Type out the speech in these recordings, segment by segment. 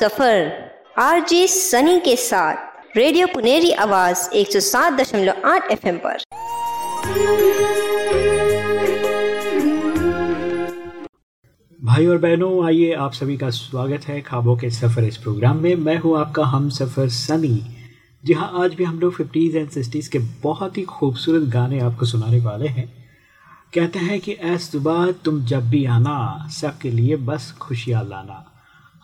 सफ़र। RJ Sunny के साथ। Radio Puneri आवाज़ 107.8 एफएम पर। भाई और बहनों, आइए आप सभी का स्वागत है खाबों के सफ़र इस प्रोग्राम में। मैं हूँ आपका हम सफ़र सनी। जी हाँ आज भी हम लोग फिफ्टीज़ एंड सिक्सटीज़ के बहुत ही खूबसूरत गाने आपको सुनाने वाले हैं। कहते हैं कि ऐ सुबह तुम जब भी आना, सबके लिए बस खुशियाँ लाना।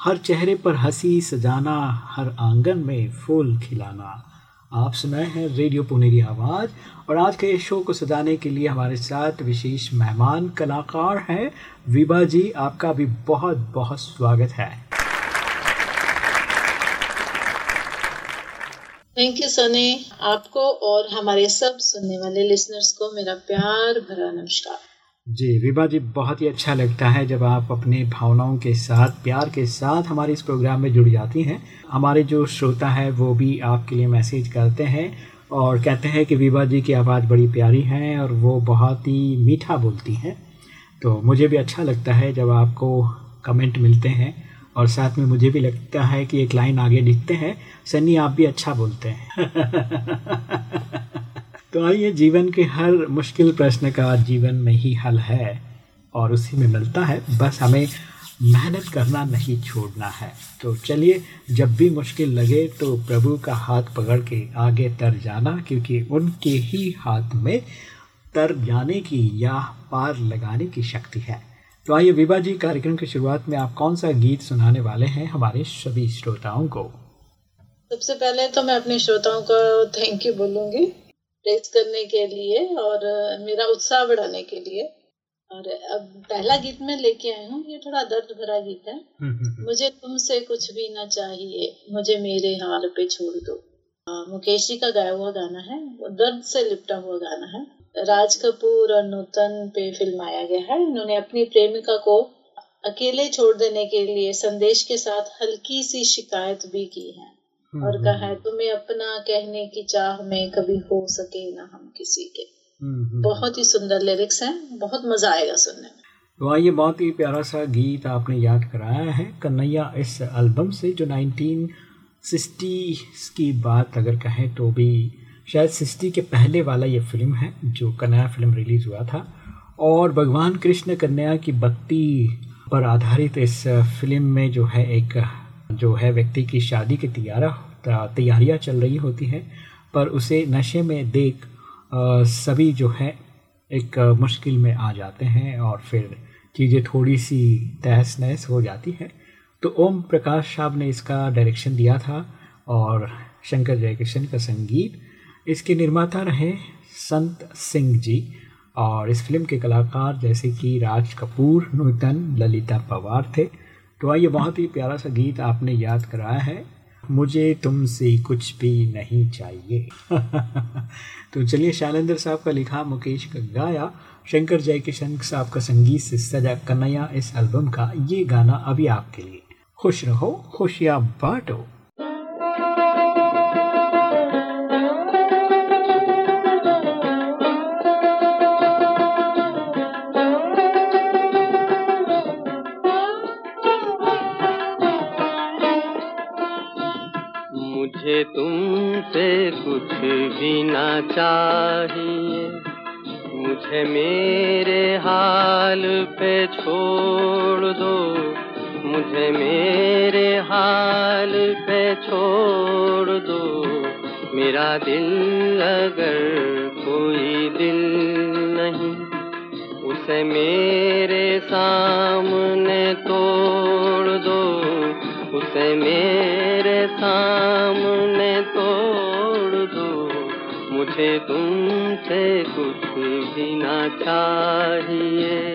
हर चेहरे पर हँसी सजाना, हर आँगन में फूल खिलाना। आप सुनाए हैं रेडियो पुनेरी आवाज़ और आज के इस शो को सजाने के लिए हमारे साथ विशेष मेहमान कलाकार हैं। विभा जी, आपका भी बहुत बहुत स्वागत है। थैंक यू सनी आपको और हमारे सब सुनने वाले लिसनर्स को मेरा प्यार भरा नमस्कार। जी, विभा जी, बहुत ही अच्छा लगता है जब आप अपने भावनाओं के साथ, प्यार के साथ हमारे इस प्रोग्राम में जुड़ जाती हैं। हमारे जो श्रोता है, वो भी आपके लिए मैसेज करते हैं और कहते हैं कि विभा जी की आवाज़ बड़ी प्यारी है और वो बहुत ही मीठा बोलती हैं। तो मुझे भी अच्छा लगता है जब आपको कमेंट मिलते हैं और साथ में मुझे भी लगता है कि एक लाइन आगे लिखते हैं। सन्नी, आप भी अच्छा बोलते हैं। तो आइए जीवन के हर मुश्किल प्रश्न का जीवन में ही हल है और उसी में मिलता है। बस हमें मेहनत करना नहीं, छोड़ना है। तो चलिए, जब भी मुश्किल लगे तो प्रभु का हाथ पकड़ के आगे तर जाना, क्योंकि उनके ही हाथ में तर जाने की या पार लगाने की शक्ति है। तो आइए विभा जी, कार्यक्रम की शुरुआत में आप कौन सा गीत सुनाने वाले हैं हमारे सभी श्रोताओं को? सबसे पहले तो मैं अपने श्रोताओं को थैंक यू बोलूँगी। प्रेस करने के लिए और मेरा उत्साह बढ़ाने के लिए। और अब पहला गीत मैं लेके आई हूँ ये थोड़ा दर्द भरा गीत है। मुझे तुमसे कुछ भी ना चाहिए मुझे मेरे हाल पे छोड़ दो। मुकेश जी का गाया हुआ गाना है वो दर्द से लिपटा हुआ गाना है। राज कपूर और नूतन पे फिल्माया गया है। इन्होंने अपनी प्रेमिका को अकेले छोड़ देने के लिए संदेश के साथ हल्की सी शिकायत भी की है। और कहा है तुम्हें अपना कहने की चाह में कभी हो सके ना हम किसी के। बहुत ही सुंदर लिरिक्स हैं बहुत मज़ा आएगा सुनने में। तो आइए बहुत ही प्यारा सा गीत आपने याद कराया है कन्हैया इस एल्बम से जो 1960 की बात अगर कहें तो भी शायद 60 के पहले वाला ये फ़िल्म है जो कन्हैया फ़िल्म रिलीज़ हुआ था। और भगवान कृष्ण कन्हैया की भक्ति पर आधारित इस फ़िल्म में जो है एक जो है व्यक्ति की शादी की तैयारा तैयारियाँ चल रही होती हैं, पर उसे नशे में देख सभी जो है एक मुश्किल में आ जाते हैं और फिर चीज़ें थोड़ी सी तहस नहस हो जाती है। तो ओम प्रकाश साहब ने इसका डायरेक्शन दिया था और शंकर जयकिशन का संगीत। इसके निर्माता रहे संत सिंह जी और इस फ़िल्म के कलाकार जैसे कि राज कपूर, नूतन, ललिता पवार थे। तो आइए बहुत ही प्यारा सा गीत आपने याद कराया है। मुझे तुमसे कुछ भी नहीं चाहिए। तो चलिए शैलेंद्र साहब का लिखा मुकेश का गाया, शंकर जय किशन साहब का संगीत से सजा कन्हैया इस एल्बम का ये गाना अभी आपके लिए। खुश रहो, खुशियाँ बांटो। तुमसे कुछ भी ना चाहिए। मुझे मेरे हाल पे छोड़ दो। मुझे मेरे हाल पे छोड़ दो। मेरा दिल अगर कोई दिल नहीं, उसे मेरे सामने तोड़ दो। उसे मेरे सामने मुझे तुमसे कुछ भी ना चाहिए।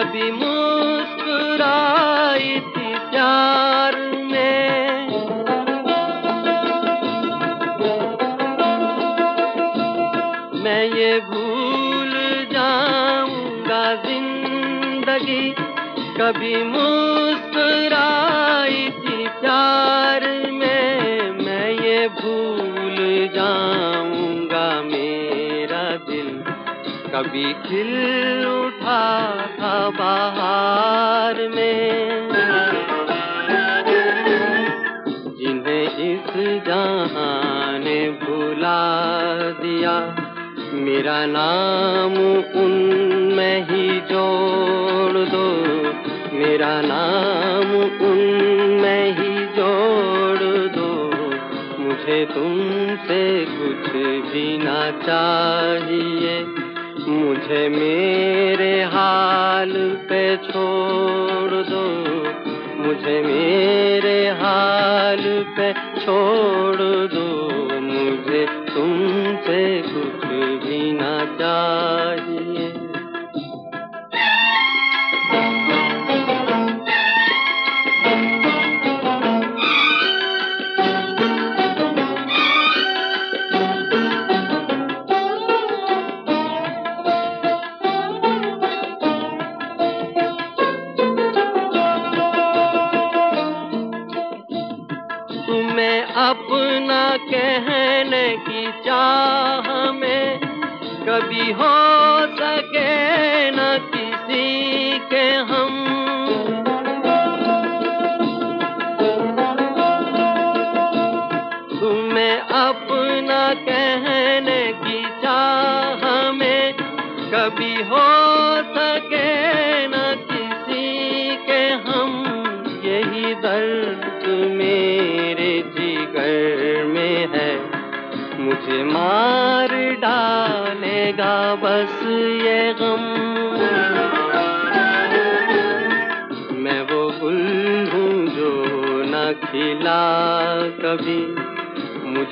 कभी मुस्कुराई थी प्यार में। मैं ये भूल जाऊँगा ज़िंदगी, कभी मुस्कुराई थी प्यार में। मैं ये भूल जाऊँगा मेरा दिल, कभी मेरा नाम उनमें ही जोड़ दो। मेरा नाम उनमें ही जोड़ दो। मुझे तुमसे कुछ भी ना चाहिए। मुझे मेरे हाल पे छोड़ दो। मुझे मेरे हाल पे छोड़ दो। मुझे तुमसे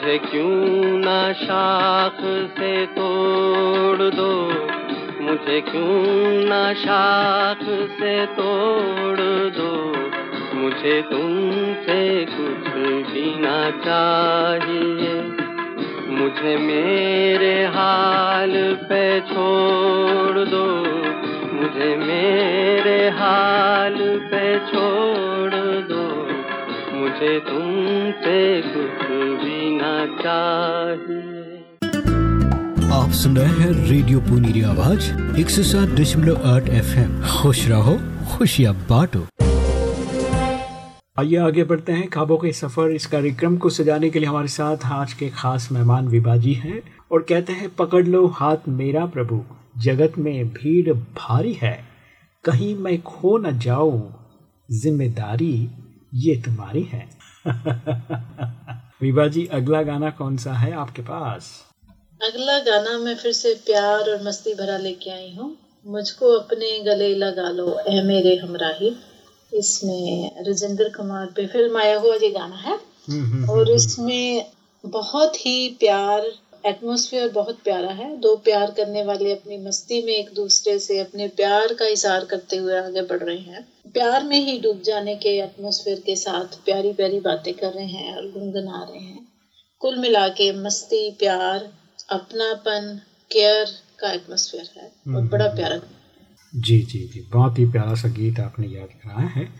मुझे क्यों ना शाख से तोड़ दो? मुझे क्यों ना शाख से तोड़ दो? मुझे तुमसे कुछ भी ना चाहिए। मुझे मेरे हाल पे छोड़ दो। मुझे मेरे हाल मुझे तुमसे कुछ भी ना चाहिए। आप सुन रहे हैं रेडियो पुनीरी आवाज़ एक सौ सात दशमलव आठ एफ़ एम खुश रहो खुशियाँ बांटो। आइए आगे बढ़ते हैं। खाबों के सफ़र इस कार्यक्रम को सजाने के लिए हमारे साथ आज के खास मेहमान विभाजी हैं और कहते हैं पकड़ लो हाथ मेरा प्रभु जगत में भीड़ भारी है। कहीं मैं खो न जाऊँ ज़िम्मेदारी ये तुम्हारी है। विभाजी अगला गाना कौन सा है आपके पास? अगला गाना मैं फिर से प्यार और मस्ती भरा लेके आई हूँ। मुझको अपने गले लगा लो ए मेरे हमराही। इसमें राजेंद्र कुमार पे फ़िल्म आया हुआ ये गाना है। और इसमें बहुत ही प्यार एटमोसफियर बहुत प्यारा है। दो प्यार करने वाले अपनी मस्ती में एक दूसरे से अपने प्यार का इजहार करते हुए आगे बढ़ रहे हैं। प्यार में ही डूब जाने के एटमोसफियर के साथ प्यारी प्यारी बातें कर रहे हैं और गुनगुना रहे हैं। कुल मिला के मस्ती प्यार अपनापन केयर का एटमोसफियर है। और हम्म। बड़ा प्यारा। जी जी जी। बहुत ही प्यारा सा गीत आपने याद कराया है।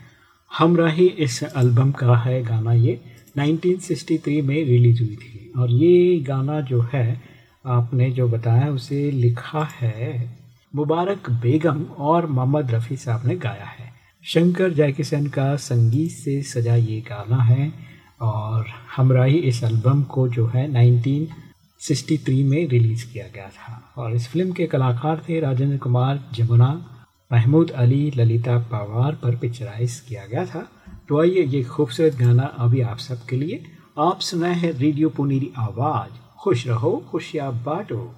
हम इस एल्बम का है गाना ये। 1963 में रिलीज़ हुई थी। और ये गाना जो है, आपने जो बताया, उसे लिखा है मुबारक बेगम और मोहम्मद रफ़ी साहब ने गाया है। शंकर जयकिशन का संगीत से सजा ये गाना है और हमराही इस एल्बम को जो है 1963 में रिलीज़ किया गया था। और इस फ़िल्म के कलाकार थे राजेंद्र कुमार जमुना, महमूद अली, ललिता पवार पर पिक्चराइज किया गया था। तो आइए ये खूबसूरत गाना अभी आप सबके लिए। आप सुनाए हैं रेडियो पुनीरी आवाज़। खुश रहो, खुशियाँ बांटो।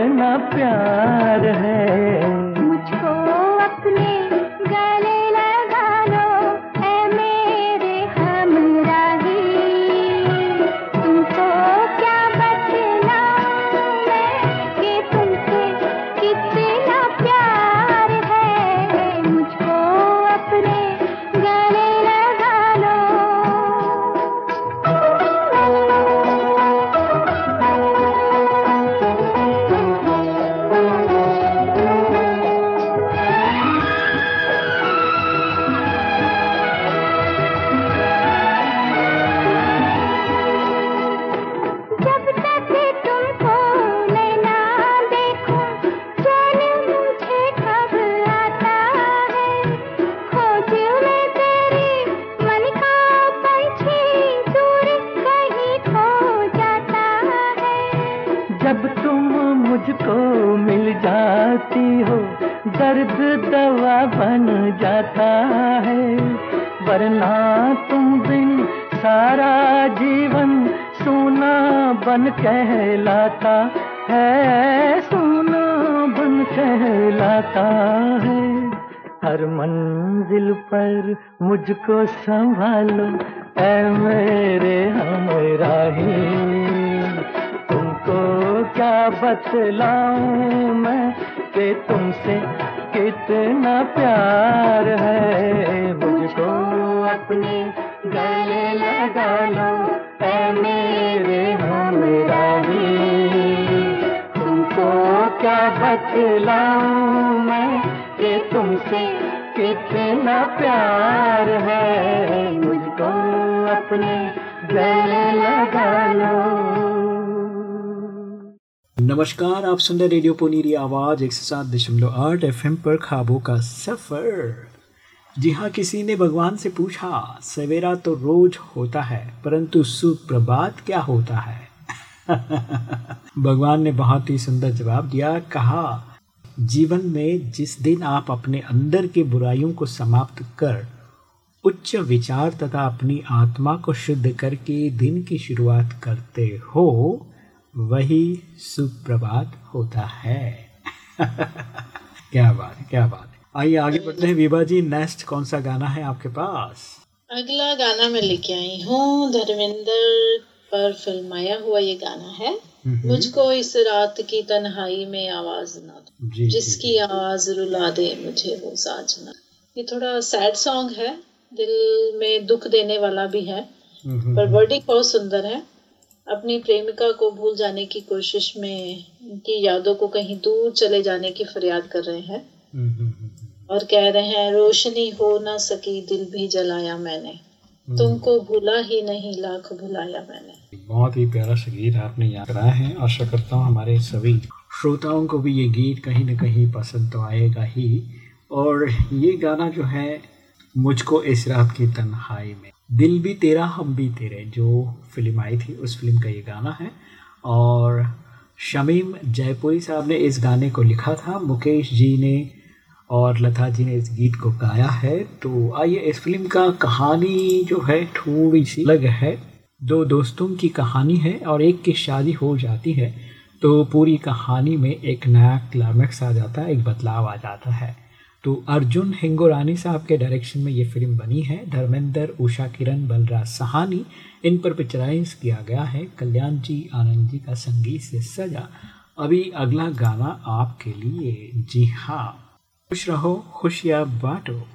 कितना प्यार है। मुझको संभालो ऐ मेरे हमराही तुमको क्या बतलाऊं? मुझको अपने गले लगा लो नमस्कार, आप सुन रहे रेडियो पुनीरी आवाज़ एक सौ सात दशमलव आठ एफ़ पर खाबों का सफ़र। जी हाँ किसी ने भगवान से पूछा, सवेरा तो रोज होता है, परंतु सुप्रभात क्या होता है? भगवान ने बहुत ही सुंदर जवाब दिया, कहा, जीवन में जिस दिन आप अपने अंदर की बुराइयों को समाप्त कर उच्च विचार तथा अपनी आत्मा को शुद्ध करके दिन की शुरुआत करते हो वही सुप्रभात होता है। क्या बात है क्या बात है। आइए आगे बढ़ते हैं। विभा जी नेक्स्ट कौन सा गाना है आपके पास? अगला गाना मैं लेके आई हूँ। धर्मेंद्र पर फिल्माया हुआ ये गाना है। मुझको इस रात की तन्हाई में आवाज़ ना दो। जिसकी आवाज़ रुला दे मुझे वो साजना। ये थोड़ा सैड सॉन्ग है। दिल में दुख देने वाला भी है हम्म, पर वर्डिंग बहुत सुंदर है। अपनी प्रेमिका को भूल जाने की कोशिश में उनकी यादों को कहीं दूर चले जाने की फरियाद कर रहे हैं। हम्म, हम्म, हम्म, और कह रहे हैं रोशनी हो ना सकी दिल भी जलाया मैंने। तुमको भूला ही नहीं लाख भुलाया मैंने। बहुत ही प्यारा सा गीत आपने याद कराया है। आशा करता हूँ हमारे सभी श्रोताओं को भी ये गीत कहीं ना कहीं पसंद तो आएगा ही। और ये गाना जो है मुझको इस रात की तन्हाई में। दिल भी तेरा, हम भी तेरे, जो फ़िल्म आई थी, उस फ़िल्म का ये गाना है। और शमीम जयपुरी साहब ने इस गाने को लिखा था, मुकेश जी ने और लता जी ने इस गीत को गाया है। तो आइए इस फ़िल्म का कहानी जो है, थोड़ी सी अलग है। दो दोस्तों की कहानी है और एक की शादी हो जाती है। तो पूरी कहानी में एक नया क्लाइमैक्स आ जाता है, एक बदलाव आ जाता है। तो अर्जुन हिंगोरानी साहब के डायरेक्शन में ये फ़िल्म बनी है। धर्मेंद्र, उषा, किरण, बलराज सहानी, इन पर पिक्चराइज किया गया है। कल्याण जी, आनंद जी का संगीत से सजा। अभी अगला गाना आपके लिए। जी हाँ। खुश रहो, खुशियाँ बांटो।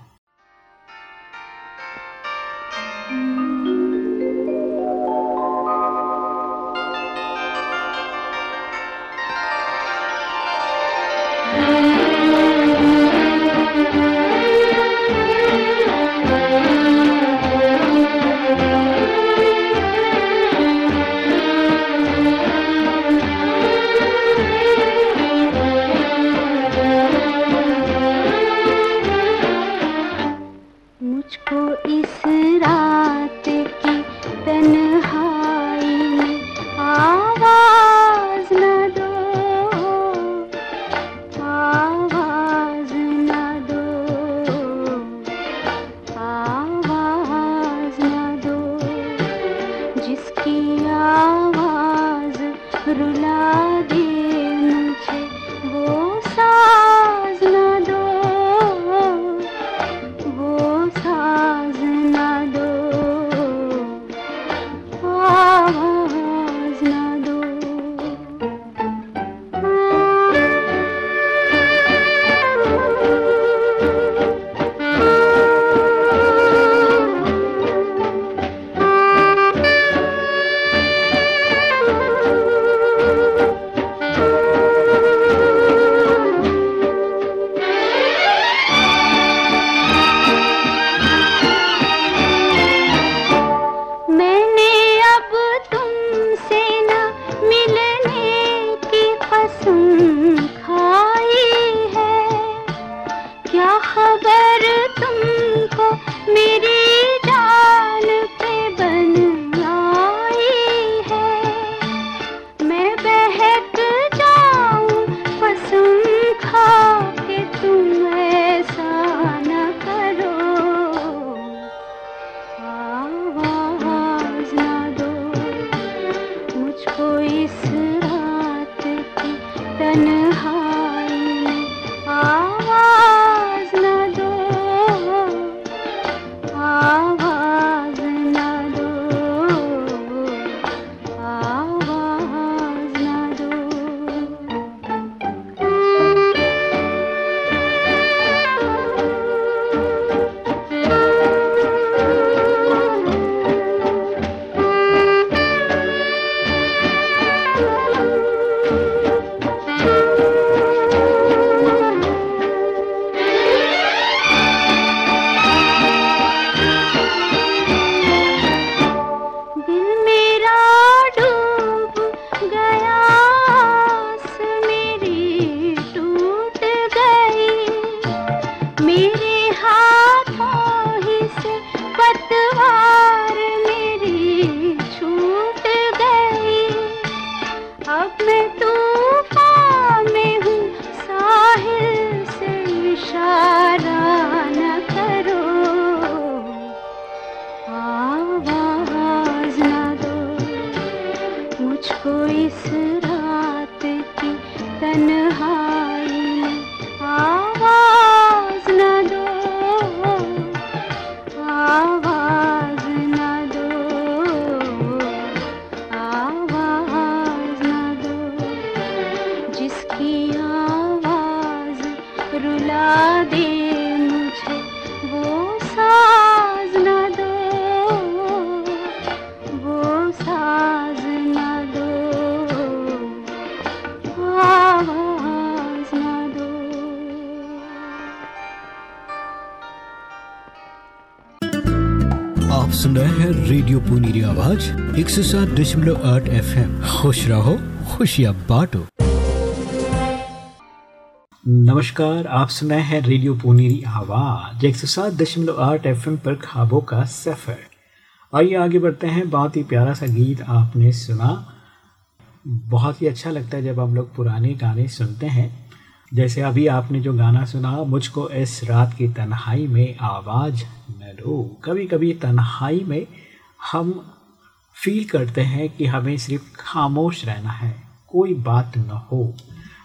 सात दशमलव आठ एफ़ एम खुश रहो खुशियाँ बांटो नमस्कार, आप सुन रहे हैं रेडियो पुनीरी आवाज़, एक सौ सात दशमलव आठ एफ़ एम पर खाबों का सफ़र। आइए आगे बढ़ते हैं, बहुत ही प्यारा सा गीत आपने सुना। बहुत ही अच्छा लगता है जब हम लोग पुराने गाने सुनते हैं। जैसे अभी आपने जो गाना सुना, मुझको इस रात की तन्हाई में आवाज़ न दो। कभी कभी तन्हाई में हम फील करते हैं कि हमें सिर्फ़ खामोश रहना है, कोई बात न हो।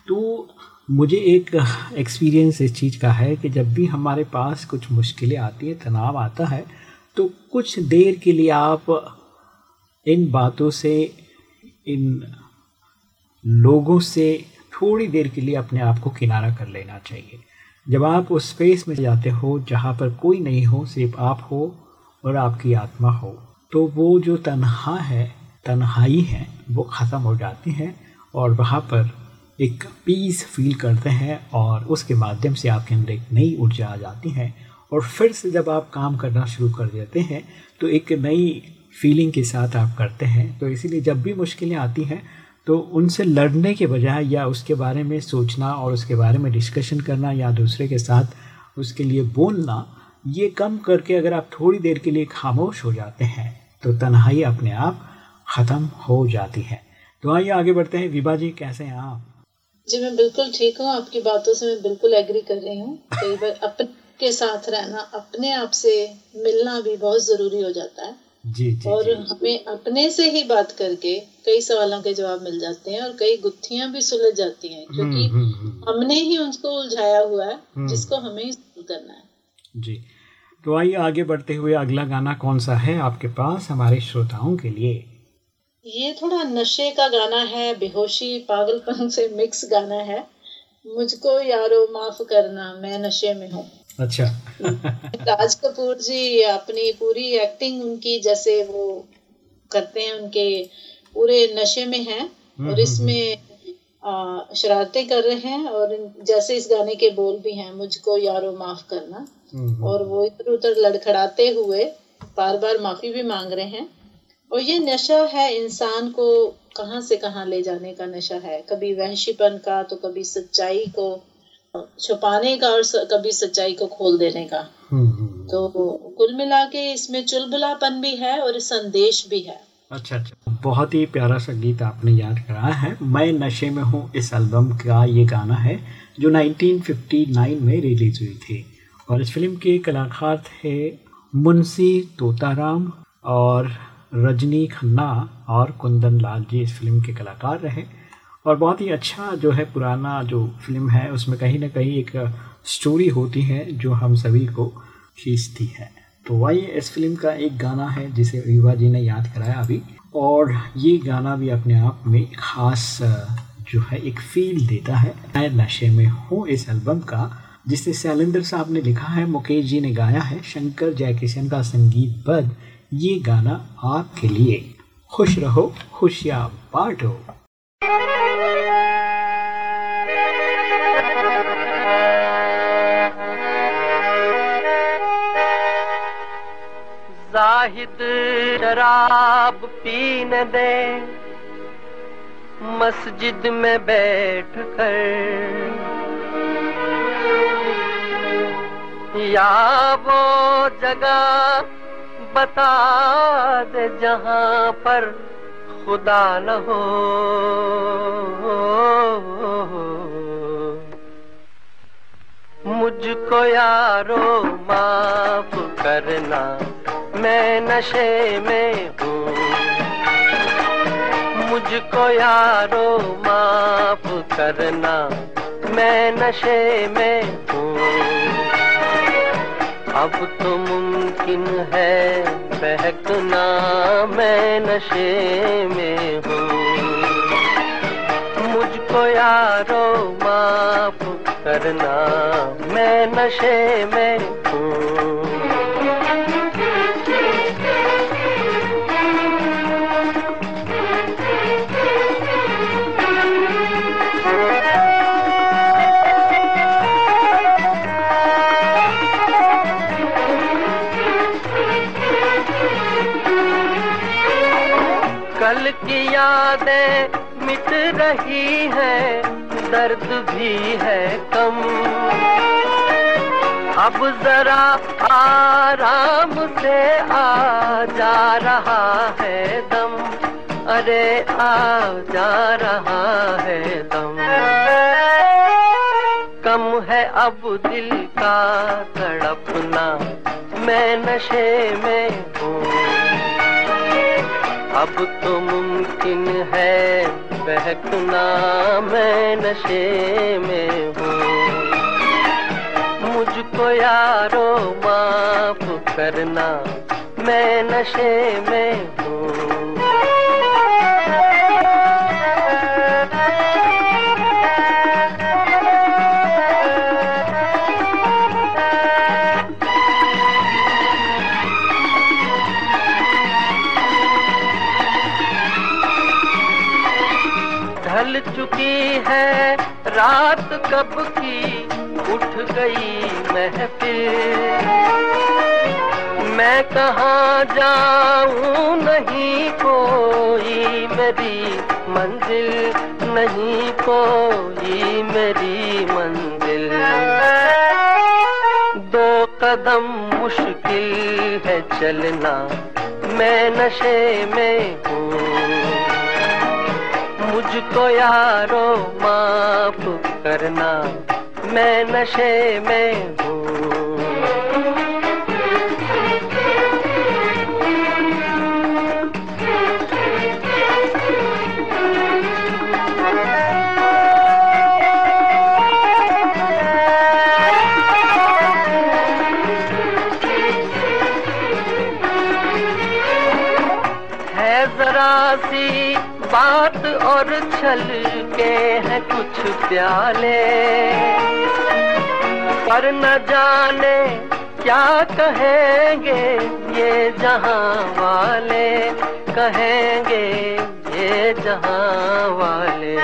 तो मुझे एक एक्सपीरियंस इस चीज़ का है कि जब भी हमारे पास कुछ मुश्किलें आती है, तनाव आता है तो कुछ देर के लिए आप इन बातों से, इन लोगों से थोड़ी देर के लिए अपने आप को किनारा कर लेना चाहिए। जब आप उस स्पेस में जाते हो जहाँ पर कोई नहीं हो, सिर्फ़ आप हो और आपकी आत्मा हो। तो वो जो तन्हा है, तन्हाई है, वो ख़त्म हो जाती है और वहाँ पर एक पीस फील करते हैं और उसके माध्यम से आपके अंदर एक नई ऊर्जा आ जाती है और फिर से जब आप काम करना शुरू कर देते हैं तो एक नई फीलिंग के साथ आप करते हैं। तो इसीलिए जब भी मुश्किलें आती हैं तो उनसे लड़ने के बजाय या उसके बारे में सोचना और उसके बारे में डिस्कशन करना या दूसरे के साथ उसके लिए बोलना ये कम करके अगर आप थोड़ी देर के लिए खामोश हो जाते हैं तो तन्हाई अपने आप ख़त्म हो जाती है। तो आइए आगे बढ़ते हैं। विभा जी कैसे हैं आप? जी मैं बिल्कुल ठीक हूँ। आपकी बातों से मैं बिल्कुल एग्री कर रही हूँ। कई बार अपने के साथ रहना अपने आप से मिलना भी बहुत ज़रूरी हो जाता है। जी जी और जी। हमें अपने से ही बात करके कई सवालों के जवाब मिल जाते हैं और कई गुत्थियाँ भी सुलझ जाती हैं क्योंकि हम्म, हम्म, हम्म, हमने ही उनको उलझाया हुआ है। जिसको हमें ही करना है। जी। तो आइए आगे बढ़ते हुए अगला गाना कौन सा है आपके पास हमारे श्रोताओं के लिए? ये थोड़ा नशे का गाना है बेहोशी पागलपन से मिक्स गाना है। मुझको यारो माफ़ करना मैं नशे में हूँ। अच्छा। राज कपूर जी अपनी पूरी एक्टिंग उनकी जैसे वो करते हैं उनके पूरे नशे में हैं। हम्म, और इसमें आ, शरारतें कर रहे हैं और जैसे इस गाने के बोल भी हैं मुझको यारो माफ़ करना। और वो इधर उधर लड़खड़ाते हुए बार बार माफ़ी भी मांग रहे हैं। और ये नशा है इंसान को कहाँ से कहाँ ले जाने का नशा है? कभी वहशीपन का तो कभी सच्चाई को छुपाने का और कभी सच्चाई को खोल देने का। तो कुल मिला के इसमें चुलबुलापन भी है और संदेश भी है। अच्छा अच्छा। बहुत ही प्यारा सा गीत आपने याद कराया है। मैं नशे में हूँ, इस एल्बम का ये गाना है, जो 1959 में रिलीज़ हुई थी। और इस फ़िल्म के कलाकार थे मुंशी तोताराम और रजनी खन्ना और कुंदन लाल जी इस फ़िल्म के कलाकार रहे। और बहुत ही अच्छा जो है पुराना जो फ़िल्म है, उसमें कहीं ना कहीं एक स्टोरी होती है, जो हम सभी को खींचती है। तो आइए इस फ़िल्म का एक गाना है जिसे युवा जी ने याद कराया अभी। और ये गाना भी अपने आप में खास जो है, एक फील देता है। मैं नशे में हूँ इस एल्बम का, जिसे शैलेंद्र साहब ने लिखा है, मुकेश जी ने गाया है, शंकर जयकिशन का संगीत बद ये गाना आपके लिए। खुश रहो, खुशियाँ बांटो। जाहिद शराब पीने दे। मस्जिद में बैठ कर। या वो जगह बता दे जहाँ पर खुदा न हो। मुझको यारो माफ़ करना। मैं नशे में हूँ। मुझको यारो माफ़ करना, मैं नशे में हूँ। अब तो मुमकिन है बहकना, मैं नशे में हूँ। मुझको यारो माफ़ करना, मैं नशे में हूँ। कल की यादें मिट रही है, दर्द भी है कम। अब जरा आराम से आ जा रहा है दम। अरे आ जा रहा है दम। कम है अब दिल का तड़पना, मैं नशे में हूँ। अब तो मुमकिन है, बहकना मैं नशे में हूँ। मुझको यारो माफ़ करना, मैं नशे में हूँ। कब की उठ गई महफिल। मैं कहाँ जाऊँ, नहीं कोई मेरी मंजिल, नहीं कोई मेरी मंजिल। दो कदम मुश्किल है चलना, मैं नशे में हूँ। मुझको यारो माफ़ करना मैं नशे में बात और छल के हैं कुछ प्याले। पर न जाने क्या कहेंगे ये जहाँ वाले। कहेंगे ये जहाँ वाले।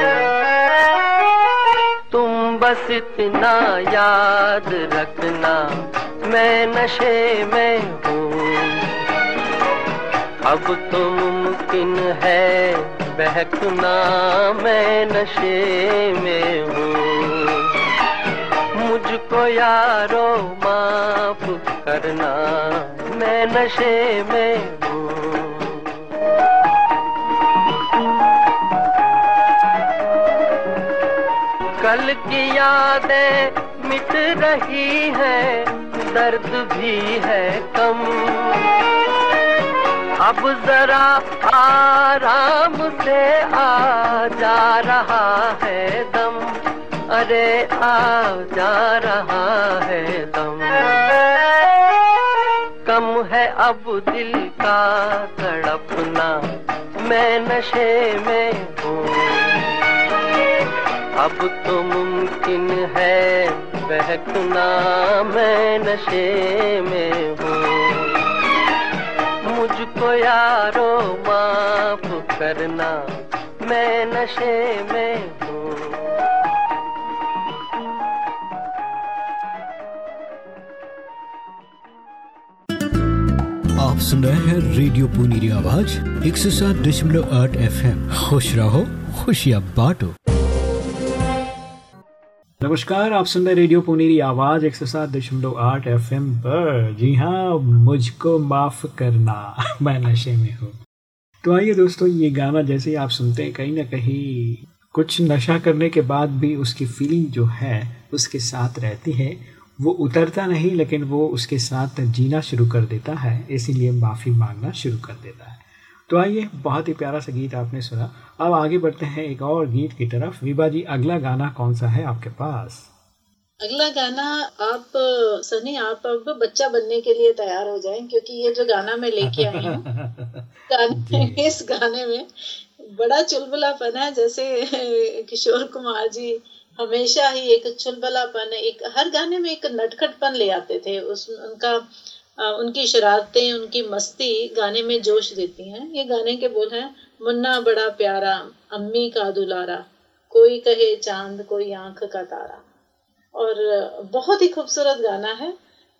तुम बस इतना याद रखना, मैं नशे में हूँ। अब तो मुमकिन है बहकना मैं नशे में हूँ। मुझको यारो माफ़ करना मैं नशे में हूँ। कल की यादें मिट रही है, दर्द भी है कम। अब जरा आराम से आ जा रहा है दम। अरे आ जा रहा है दम। कम है अब दिल का तड़पना, मैं नशे में हूँ। अब तो मुमकिन है बहकना, मैं नशे में हूँ। मुझको यारो माफ़ करना, मैं नशे में हूँ। आप सुन रहे हैं रेडियो पुनीरी आवाज़, एक सौ सात दशमलव आठ एफ़ एम खुश रहो, खुशियाँ बांटो। नमस्कार, आप सुन रहे रेडियो पुनीरी आवाज़, एक सौ सात दशमलव आठ एफ़ एम पर। जी हाँ मुझको माफ़ करना, मैं नशे में हूँ। तो आइए दोस्तों, ये गाना जैसे ही आप सुनते हैं, कहीं ना कहीं कुछ नशा करने के बाद भी उसकी फीलिंग जो है, उसके साथ रहती है। वो उतरता नहीं, लेकिन वो उसके साथ जीना शुरू कर देता है, इसीलिए माफ़ी मांगना शुरू कर देता है। तो आइए बहुत ही प्यारा सा गीत आपने सुना। अब आगे बढ़ते हैं एक और गीत की तरफ़। विभा जी अगला गाना कौन सा है आपके पास? अगला गाना आप सनी आप अब बच्चा बनने के लिए तैयार हो जाएँ क्योंकि ये जो गाना मैं लेके आई हूँ गाने इस गाने में बड़ा चुलबुलापन है। जैसे किशोर कुमार जी हमेशा ही एक चुलबुलापन एक हर गाने में एक नटखटपन ले आते थे। उस उनका उनकी शरारतें उनकी मस्ती गाने में जोश देती हैं। ये गाने के बोल हैं मुन्ना बड़ा प्यारा अम्मी का दुलारा कोई कहे चाँद कोई आँख का तारा। और बहुत ही खूबसूरत गाना है।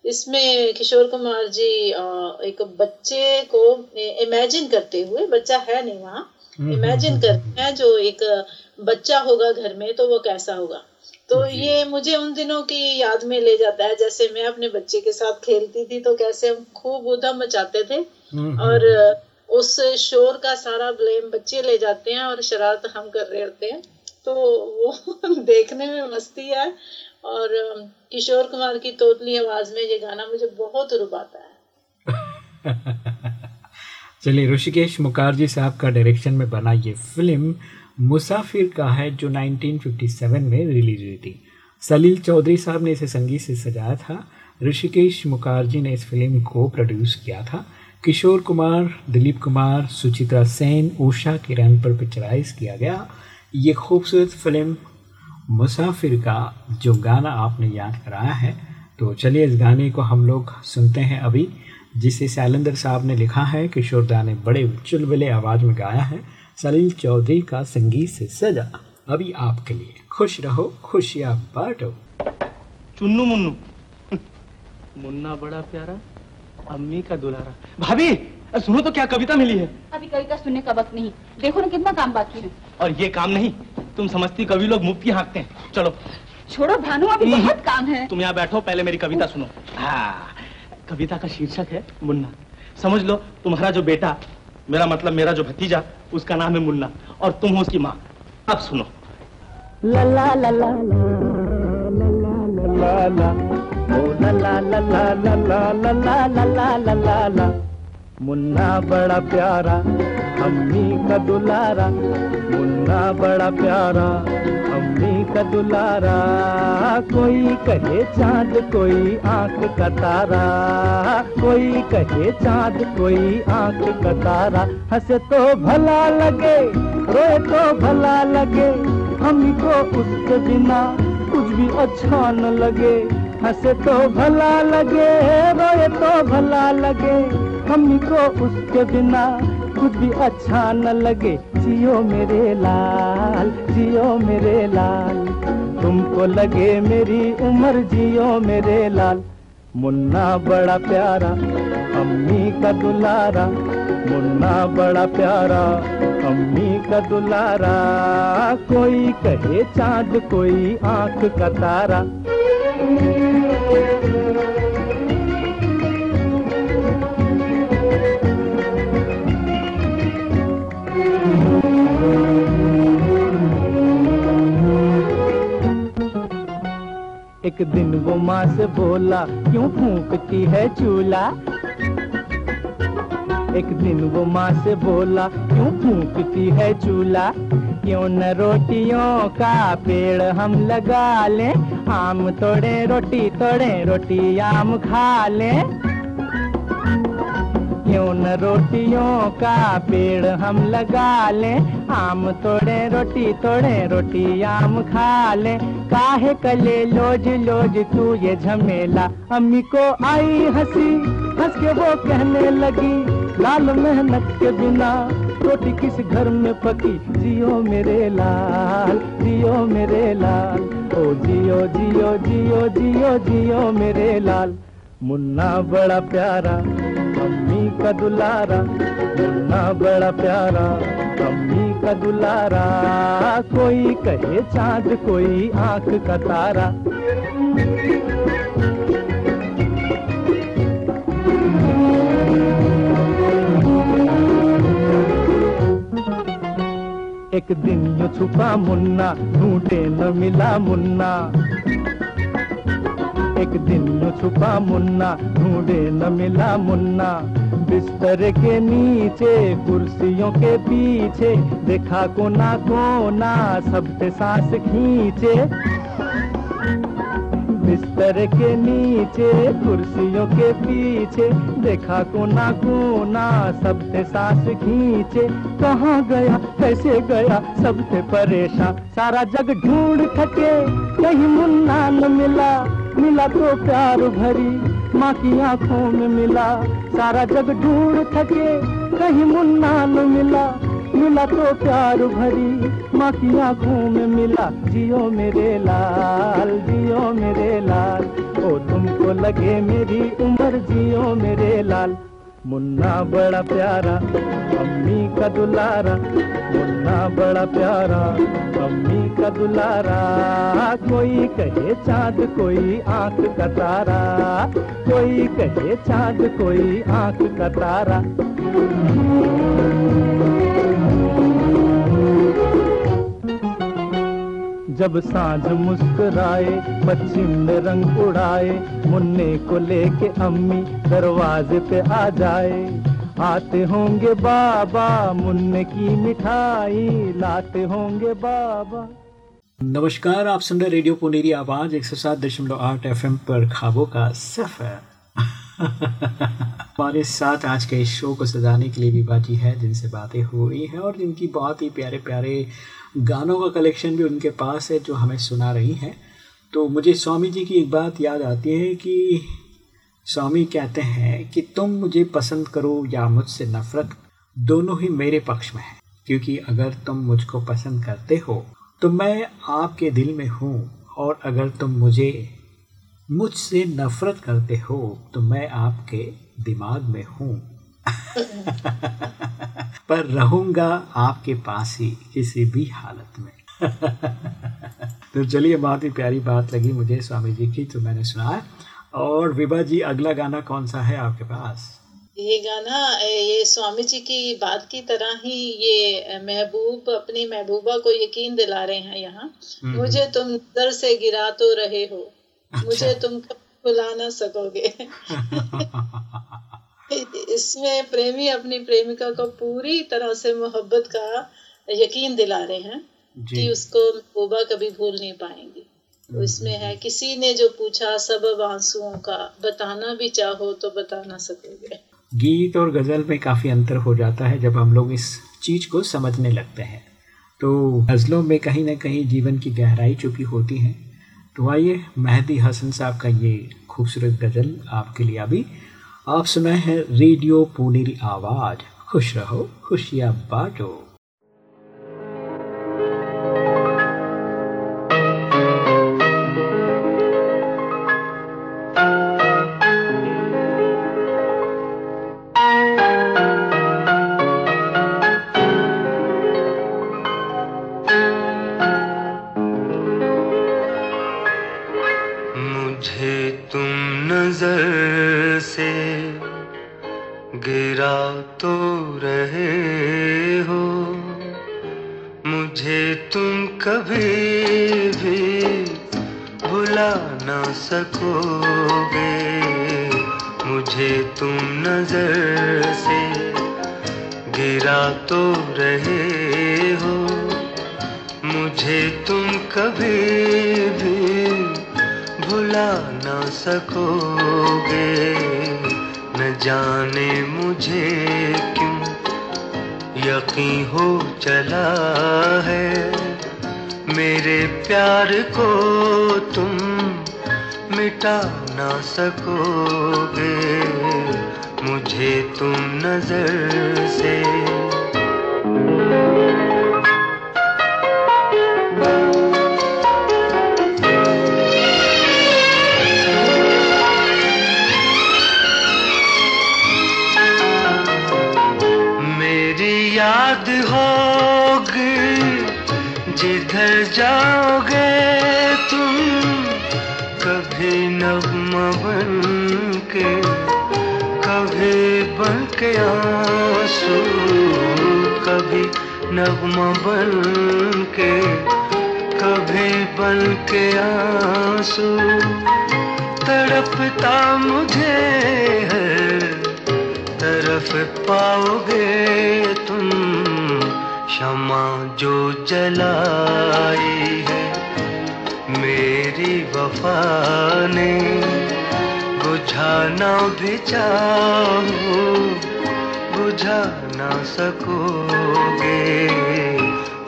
इसमें किशोर कुमार जी एक बच्चे को इमेजिन करते हुए बच्चा है नहीं वहाँ इमेजिन करते हैं जो एक बच्चा होगा घर में तो वो कैसा होगा? तो ये मुझे उन दिनों की याद में ले जाता है जैसे मैं अपने बच्चे के साथ खेलती थी तो कैसे हम खूब उधम मचाते थे। और उस शोर का सारा ब्लेम बच्चे ले जाते हैं और शरारत हम कर रहे होते हैं। तो वो देखने में मस्ती है और किशोर कुमार की तोतली आवाज़ में ये गाना मुझे बहुत रुबाता है। चलिए ऋषिकेश मुखर्जी साहब का डायरेक्शन में बना ये फ़िल्म। मुसाफिर का है जो 1957 में रिलीज़ हुई थी। सलील चौधरी साहब ने इसे संगीत से सजाया था। ऋषिकेश मुखर्जी ने इस फ़िल्म को प्रोड्यूस किया था। किशोर कुमार, दिलीप कुमार, सुचित्रा सेन, उषा किरण पर पिक्चराइज किया गया। ये खूबसूरत फ़िल्म मुसाफिर का जो गाना आपने याद कराया है। तो चलिए इस गाने को हम लोग सुनते हैं अभी, जिसे सैलंदर साहब ने लिखा है। किशोर दा ने बड़े चुलबुले आवाज़ में गाया है। सलील चौधरी का संगीत से सजा। अभी आपके लिए खुश रहो खुशियाँ बांटो। चुन्नू मुन्नू। मुन्ना बड़ा प्यारा अम्मी का दुलारा। भाभी सुनो तो क्या कविता मिली है। अभी कविता सुनने का वक्त नहीं। देखो ना कितना काम बाकी है। और ये काम नहीं तुम समझती कवि लोग मुफ़्त की हाँकते हैं। चलो। छोड़ो भानु अभी बहुत काम है। तुम यहाँ बैठो पहले मेरी कविता सुनो। हाँ कविता का शीर्षक है मुन्ना। समझ लो तुम्हारा जो बेटा मेरा मतलब मेरा जो भतीजा उसका नाम है मुन्ना और तुम हो उसकी माँ अब सुनो ला ला ला ला ला ला ओ ला ला ला ला ला ला ला ला ला ला ला ला मुन्ना बड़ा प्यारा अम्मी का दुलारा, मुन्ना बड़ा प्यारा। अम्मी का दुलारा, कोई कहे चाँद, कोई आँख का तारा। कोई कहे चाँद, कोई आँख का तारा। हंसे तो भला लगे, रोए तो भला लगे। हमको उसके बिना कुछ भी अच्छा न लगे। हंसे तो भला लगे, रोए तो भला लगे। हमको उसके बिना कुछ भी अच्छा न लगे, जियो मेरे लाल, जियो मेरे लाल। तुमको लगे मेरी उम्र, जियो मेरे लाल। मुन्ना बड़ा प्यारा, अम्मी का दुलारा। मुन्ना बड़ा प्यारा, अम्मी का दुलारा। कोई कहे चाँद, कोई आँख का तारा। एक दिन वो माँ से बोला, क्यों फूकती है चूल्हा एक दिन वो माँ से बोला, क्यों फूकती है चूल्हा क्यों न रोटियों का पेड़ हम लगा लें? आम तोड़े, रोटी तोड़े, रोटी आम खा लें? क्यों न रोटियों का पेड़ हम लगा लें? आम तोड़े, रोटी तोड़े, रोटी आम खा लें? काहे कले, लोज लोज, तू ये झमेला। अम्मी को आई हँसी हंस के वो कहने लगी, लाल मेहनत के बिना रोटी किस घर में पकी? जियो मेरे लाल, जियो मेरे लाल। ओ जियो जियो जियो जियो जियो मेरे लाल। मुन्ना बड़ा प्यारा, अम्मी का दुलारा, मुन्ना बड़ा प्यारा। अम्मी का दुलारा कोई कहे चाँद, कोई आँख का तारा। एक दिन यूँ छुपा मुन्ना, ढूंढे न मिला मुन्ना। एक दिन यूँ छुपा मुन्ना, ढूंढे न मिला मुन्ना। बिस्तर के नीचे, कुर्सियों के पीछे, देखा कोना कोना, सबसे सांस खींचे। बिस्तर के नीचे, कुर्सियों के पीछे, देखा कोना कोना, सबसे सांस खींचे। कहाँ गया, कैसे गया, सबसे परेशान। सारा जग ढूंढ थके कहीं मुन्ना न मिला मिला तो प्यार भरी। माँ की आँखों में मिला। सारा जग ढूंढ थके, कहीं मुन्ना न मिला। मिला तो प्यार भरी माँ की आँखों में मिला। जियो मेरे लाल, जियो मेरे लाल। ओ तुमको लगे मेरी उम्र, जियो मेरे लाल। मुन्ना बड़ा प्यारा, अम्मी का दुलारा। मुन्ना बड़ा प्यारा, अम्मी का दुलारा। कोई कहे चाँद, कोई आँख का तारा। कोई कहे चाँद, कोई आँख का तारा। जब साँझ मुस्कुराए, पश्चिम में रंग उड़ाए, मुन्ने को लेके अम्मी दरवाजे पे आ जाए। आते होंगे बाबा, मुन्ने की मिठाई, लाते होंगे बाबा। नमस्कार, आप सुन रहे रेडियो पुनेरी आवाज़, एक सौ सात दशमलव आठ एफ़ पर खाबों का सफ़र। हमारे साथ आज के इस शो को सजाने के लिए भी बाजी है, जिनसे बातें हो रही हैं और जिनकी बहुत ही प्यारे प्यारे गानों का कलेक्शन भी उनके पास है जो हमें सुना रही हैं। तो मुझे स्वामी जी की एक बात याद आती है कि स्वामी कहते हैं कि तुम मुझे पसंद करो या मुझसे नफरत, दोनों ही मेरे पक्ष में है। क्योंकि अगर तुम मुझको पसंद करते हो तो मैं आपके दिल में हूँ, और अगर तुम मुझे, मुझसे नफरत करते हो तो मैं आपके दिमाग में हूँ। पर रहूँगा आपके पास ही किसी भी हालत में। तो चलिए बहुत ही प्यारी बात लगी मुझे स्वामी जी की तो मैंने सुना। और विभा जी अगला गाना कौन सा है आपके पास? ये गाना ये स्वामी जी की बात की तरह ही ये महबूब अपनी महबूबा को यकीन दिला रहे हैं यहाँ। मुझे तुम दर से गिरा तो रहे हो। अच्छा। मुझे तुम कब भुला ना सकोगे। इसमें प्रेमी अपनी प्रेमिका को पूरी तरह से मोहब्बत का यकीन दिला रहे हैं कि उसको महबूबा कभी भूल नहीं पाएँगी। तो इसमें है किसी ने जो पूछा सबब आंसुओं का बताना भी चाहो तो बता ना सकोगे। गीत और गज़ल में काफ़ी अंतर हो जाता है जब हम लोग इस चीज़ को समझने लगते हैं। तो गज़लों में कहीं ना कहीं जीवन की गहराई चुकी होती है। तो आइए मेहदी हसन साहब का ये खूबसूरत गज़ल आपके लिए अभी आप सुनाए हैं रेडियो पुनेरी आवाज़। खुश रहो खुशियाँ बांटो। कभी भी भुला ना सकोगे। मुझे तुम नज़र से गिरा तो रहे हो। मुझे तुम कभी भी भुला ना सकोगे। न जाने मुझे क्यों यकीन हो चला है। मेरे प्यार को तुम मिटा ना सकोगे। मुझे तुम नज़र से जिधर जाओगे तुम? कभी नगमा बन के, कभी बन के आँसू, कभी नगमा बन के, कभी बन के आँसू। तड़पता मुझे है, तरफ़ पाओगे तुम? क्षमा जो जलाई है, मेरी वफा ने बुझाना भी चाहो बुझा ना सकोगे,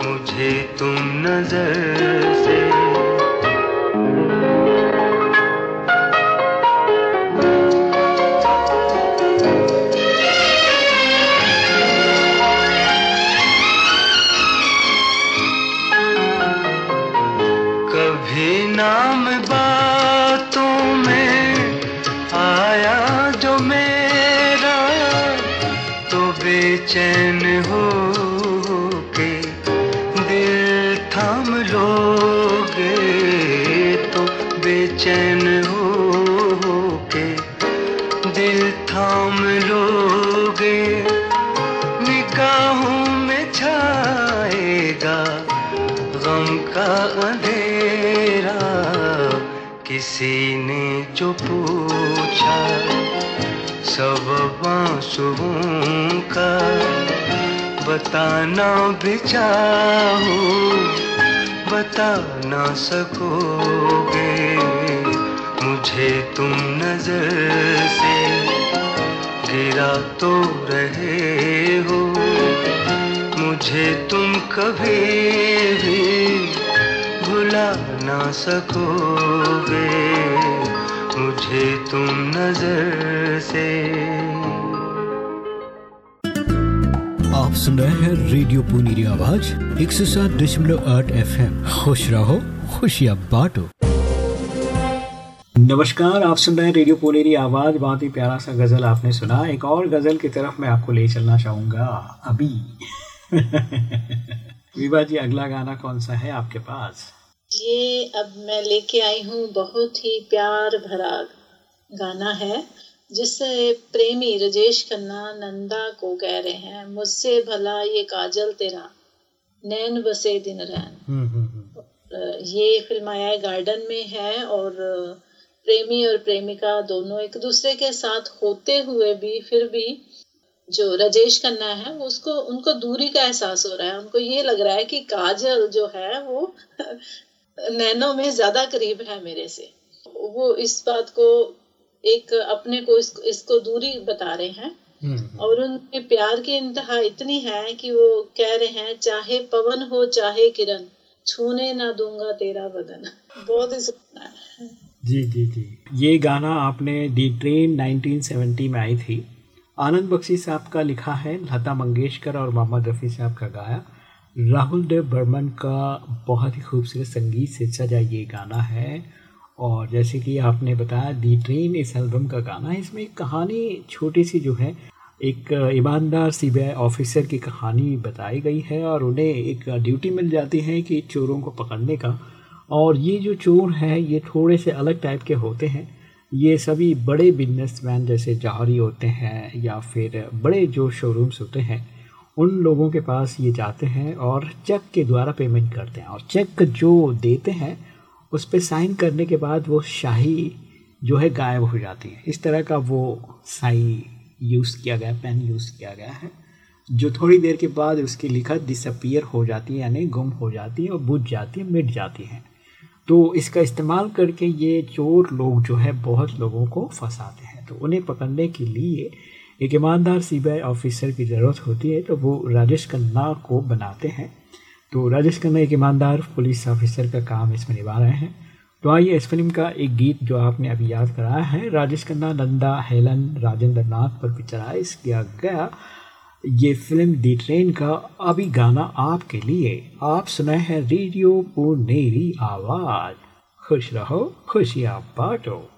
मुझे तुम नज़र से लोगे तो बेचैन हो के दिल थाम लोगे, निगाहों में छाएगा गम का अंधेरा। किसी ने जो पूछा, सब बांसुओं का बताना चाहो। बता ना सकोगे मुझे तुम नज़र से। गिरा तो रहे हो, मुझे तुम कभी भी भुला ना सकोगे। मुझे तुम नज़र से। आप सुन रहे हैं रेडियो पुनीरी आवाज़ एक सौ सात दशमलव आठ एफ़ एम खुश रहो खुशियाँ बांटो। नमस्कार आप सुन रहे हैं रेडियो पुनेरी आवाज़ बहुत ही प्यारा सा गज़ल आपने सुना। एक और गज़ल की तरफ़ मैं आपको ले चलना चाहूँगा अभी। विभा जी अगला गाना कौन सा है आपके पास? ये अब मैं लेके आई हूँ बहुत ही प्यार भरा गाना है। जिससे प्रेमी रजेश खन्ना नंदा को कह रहे हैं मुझसे भला ये काजल तेरा नैन बसे दिन रैन हम्म, हम्म, हम्म। ये फ़िल्म आया है गार्डन में है और प्रेमी और प्रेमिका दोनों एक दूसरे के साथ होते हुए भी फिर भी जो रजेश खन्ना है उसको उनको दूरी का एहसास हो रहा है। उनको ये लग रहा है कि काजल जो है वो नैनो में ज़्यादा करीब है मेरे से। वो इस बात को एक अपने को इसको, इसको दूरी बता रहे हैं। हम्म, और उनके प्यार की इंतहा इतनी है कि वो कह रहे हैं चाहे पवन हो चाहे किरण छूने ना दूँगा तेरा बदन। बहुत ही सुंदर है। जी जी जी। ये गाना आपने दी ट्रेन 1970 में आई थी। आनंद बख्शी साहब का लिखा है लता मंगेशकर और मोहम्मद रफ़ी साहब का गाया। राहुल देव बर्मन का बहुत ही खूबसूरत संगीत से सजा ये गाना है। और जैसे कि आपने बताया दी ट्रेन इस एल्बम का गाना है। इसमें एक कहानी छोटी सी जो है, एक ईमानदार सीबीआई ऑफिसर की कहानी बताई गई है और उन्हें एक ड्यूटी मिल जाती है कि चोरों को पकड़ने का। और ये जो चोर हैं, ये थोड़े से अलग टाइप के होते हैं। ये सभी बड़े बिजनेसमैन जैसे जौहरी होते हैं या फिर बड़े जो शोरूम्स होते हैं, उन लोगों के पास ये जाते हैं और चेक के द्वारा पेमेंट करते हैं। और चेक जो देते हैं उस पर साइन करने के बाद वो शाही जो है गायब हो जाती है। इस तरह का वो साई यूज़ किया गया, पेन यूज़ किया गया है, जो थोड़ी देर के बाद उसकी लिखत डिसअपियर हो जाती है, यानी गुम हो जाती है और बुझ जाती है, मिट जाती है। तो इसका इस्तेमाल करके ये चोर लोग जो है, बहुत लोगों को फंसाते हैं। तो उन्हें पकड़ने के लिए एक ईमानदार सीबीआई ऑफिसर की ज़रूरत होती है तो वो राजेश खन्ना को बनाते हैं। तो राजेश खन्ना एक ईमानदार पुलिस ऑफिसर का काम इसमें निभा रहे हैं। तो आइए इस फ़िल्म का एक गीत जो आपने अभी याद कराया है, राजेश खन्ना, नंदा, हेलन, राजेंद्र नाथ पर पिक्चराइज किया गया। ये फ़िल्म दी ट्रेन का अभी गाना आपके लिए। आप सुनाए हैं रेडियो पुनेरी आवाज़। खुश रहो, खुशियाँ बांटो।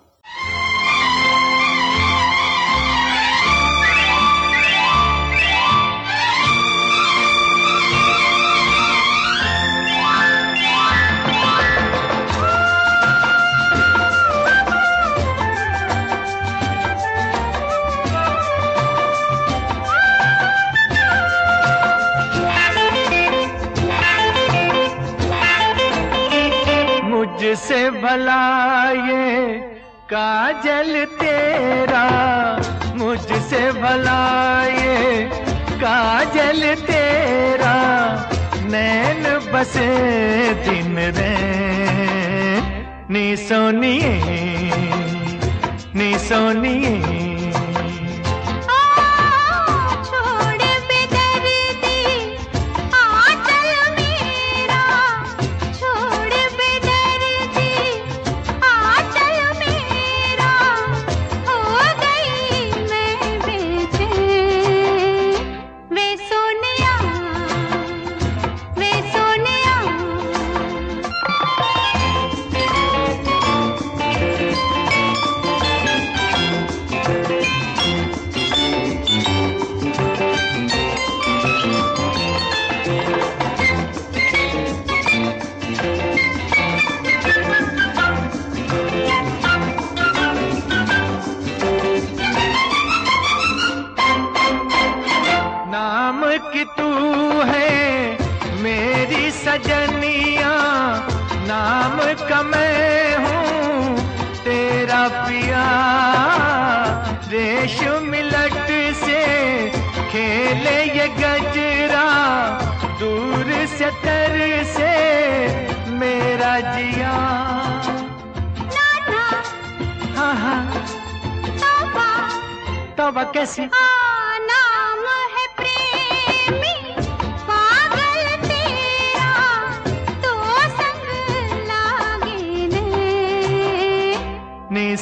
सोनिए नी सोनिए।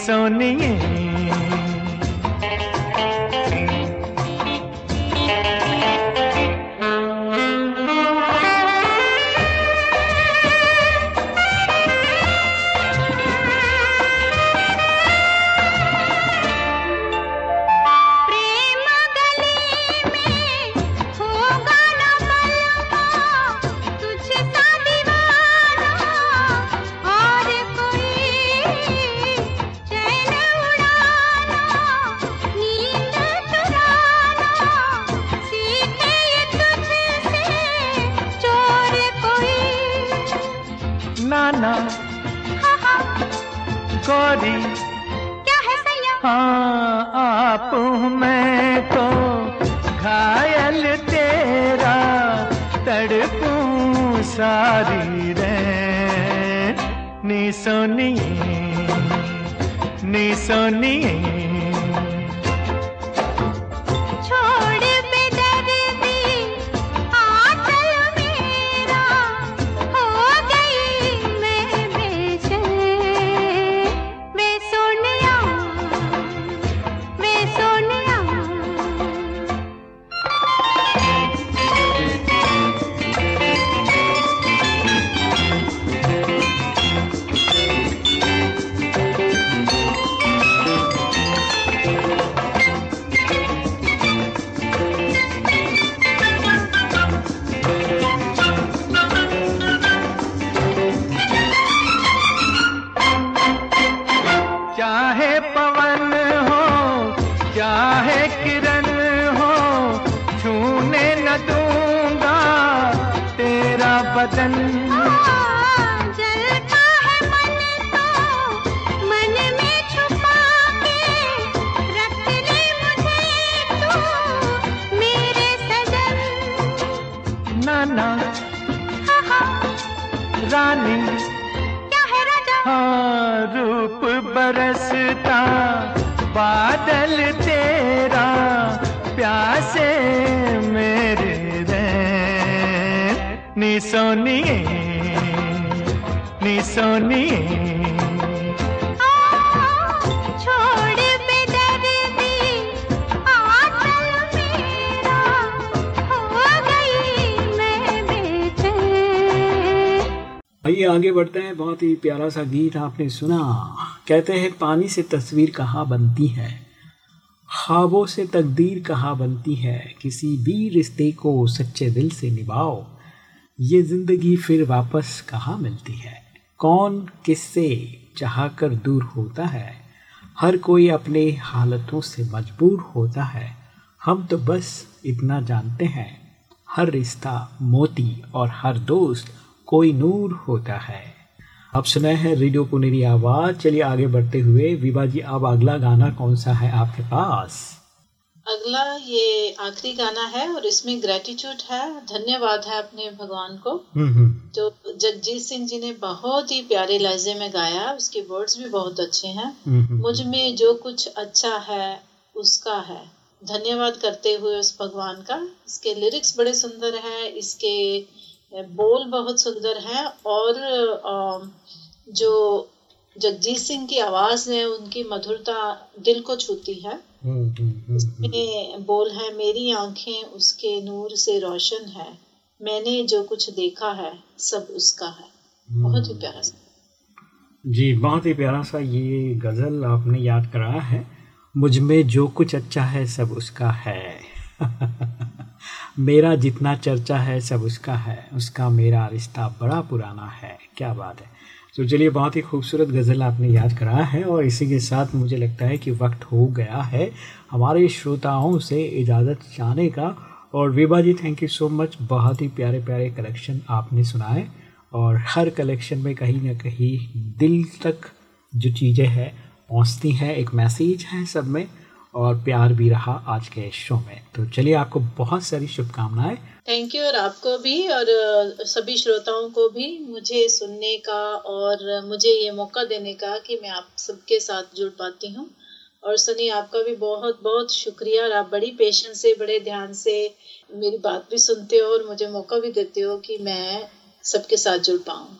सोनिए। बादल तेरा प्यासे मेरे नी सोनिए नी सोनिए। छोड़ बेदर्दी आंचल मेरा हो गई मैं बेचैन। आइए आगे बढ़ते हैं बहुत ही प्यारा सा गीत आपने सुना। कहते हैं पानी से तस्वीर कहाँ बनती है? ख्वाबों से तकदीर कहाँ बनती है? किसी भी रिश्ते को सच्चे दिल से निभाओ। ये ज़िंदगी फिर वापस कहाँ मिलती है? कौन किससे चाह कर दूर होता है? हर कोई अपने हालतों से मजबूर होता है। हम तो बस इतना जानते हैं। हर रिश्ता, मोती और हर दोस्त कोई नूर होता है। अब सुना है रेडियो पुनेरी आवाज़। चलिए आगे बढ़ते हुए विभा जी अब अगला गाना कौन सा है आपके पास? अगला ये आखिरी गाना है और इसमें ग्रेटिट्यूड है धन्यवाद है अपने भगवान को। हम्म हम्म। जो जगजीत सिंह जी ने बहुत ही प्यारे लहजे में गाया उसके वर्ड्स भी बहुत अच्छे हैं। हम्म, मुझमें जो कुछ अच्छा है उसका है। धन्यवाद करते हुए उस भगवान का। इसके लिरिक्स बड़े सुंदर हैं इसके बोल बहुत सुंदर है और जो जगजीत सिंह की आवाज़ है उनकी मधुरता दिल को छूती है। हम्म, हम्म, हम्म, हम्म। बोल है मेरी आँखें उसके नूर से रोशन है। मैंने जो कुछ देखा है सब उसका है। बहुत ही प्यारा सा। जी बहुत ही प्यारा सा ये गज़ल आपने याद कराया है। मुझमें जो कुछ अच्छा है सब उसका है। मेरा जितना चर्चा है, सब उसका है। उसका मेरा रिश्ता बड़ा पुराना है। क्या बात है। तो चलिए, बहुत ही खूबसूरत गज़ल आपने याद कराया है और इसी के साथ मुझे लगता है कि वक्त हो गया है हमारे श्रोताओं से इजाज़त चाहने का। और Vibha ji thank you so much बहुत ही प्यारे प्यारे कलेक्शन आपने सुनाए और हर कलेक्शन में कहीं ना कहीं दिल तक जो चीज़ें हैं पहुँचती हैं, एक मैसेज है सब में। और प्यार भी रहा आज के शो में। तो चलिए आपको बहुत सारी शुभकामनाएँ। थैंक यू और आपको भी और सभी श्रोताओं को भी मुझे सुनने का और मुझे ये मौका देने का कि मैं आप सबके साथ जुड़ पाती हूँ। और सनी आपका भी बहुत बहुत शुक्रिया और आप बड़ी पेशेंस से बड़े ध्यान से मेरी बात भी सुनते हो और मुझे मौका भी देते हो कि मैं सबके साथ जुड़ पाऊँ।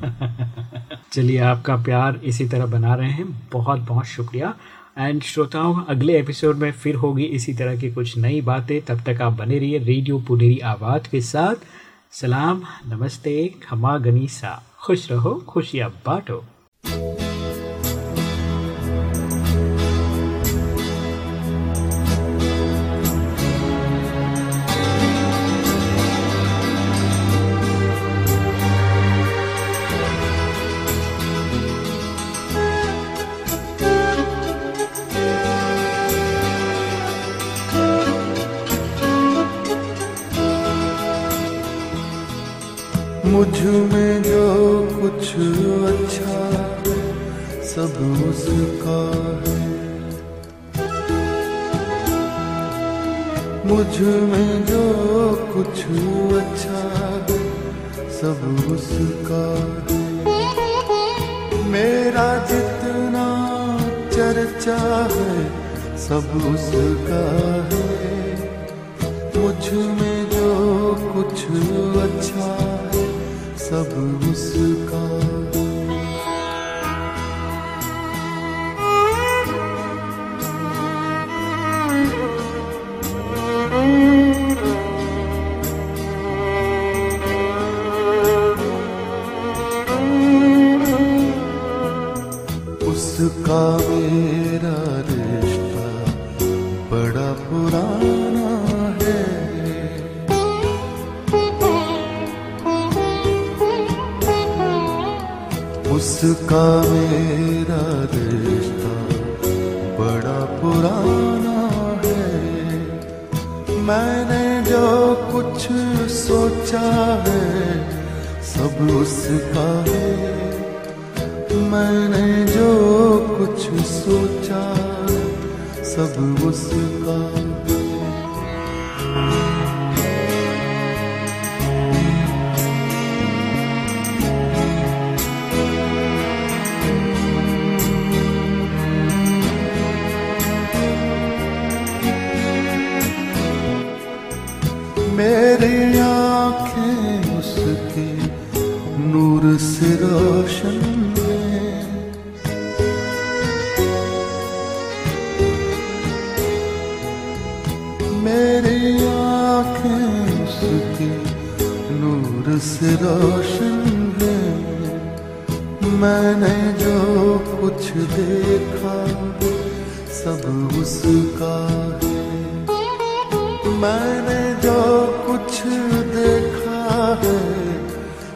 चलिए आपका प्यार इसी तरह बना रहे हैं। बहुत बहुत शुक्रिया। एंड श्रोताओं, अगले एपिसोड में फिर होगी इसी तरह की कुछ नई बातें। तब तक आप बने रहिए रेडियो पुनेरी आवाज़ के साथ। सलाम, नमस्ते, खमा गनीसा। खुश रहो, खुशियाँ बांटो। मुझमें जो कुछ अच्छा सब उसका है। मुझमें जो कुछ अच्छा सब उसका है। मेरा जितना चर्चा है सब उसका है। सब उसका मेरी आँखें उसके नूर से रोशन मेरी आँखें उसके नूर से रोशन मैंने जो कुछ देखा, सब उसका है। मैंने कुछ देखा है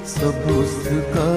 सब उसका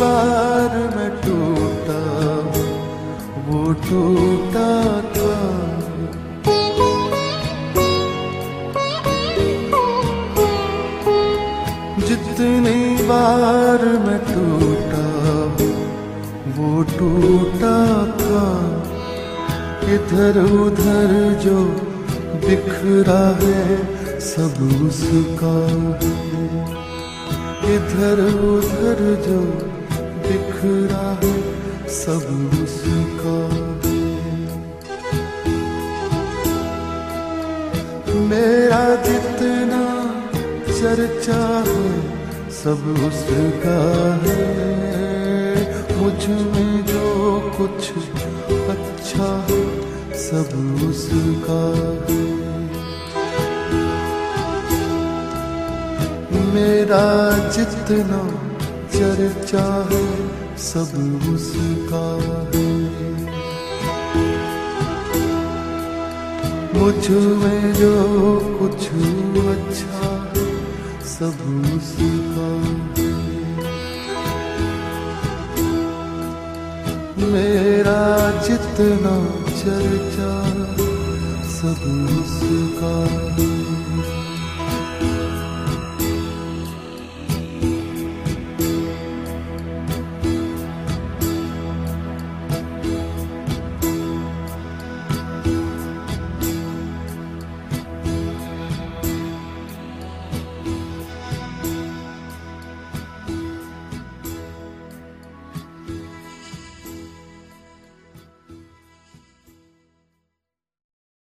बार मैं टूटा, वो टूटा था। जितनी बार मैं टूटा, वो टूटा था। इधर उधर जो बिखरा है, सब उसका। इधर उधर जो बिखरा सब उसका मेरा जितना चर्चा है सब उसका है। मुझमें जो कुछ अच्छा है, सब उसका है। मेरा जितना चर्चा है सब उसका। है मुझमें जो कुछ अच्छा सब उसका। मेरा जितना चर्चा, सब उसका।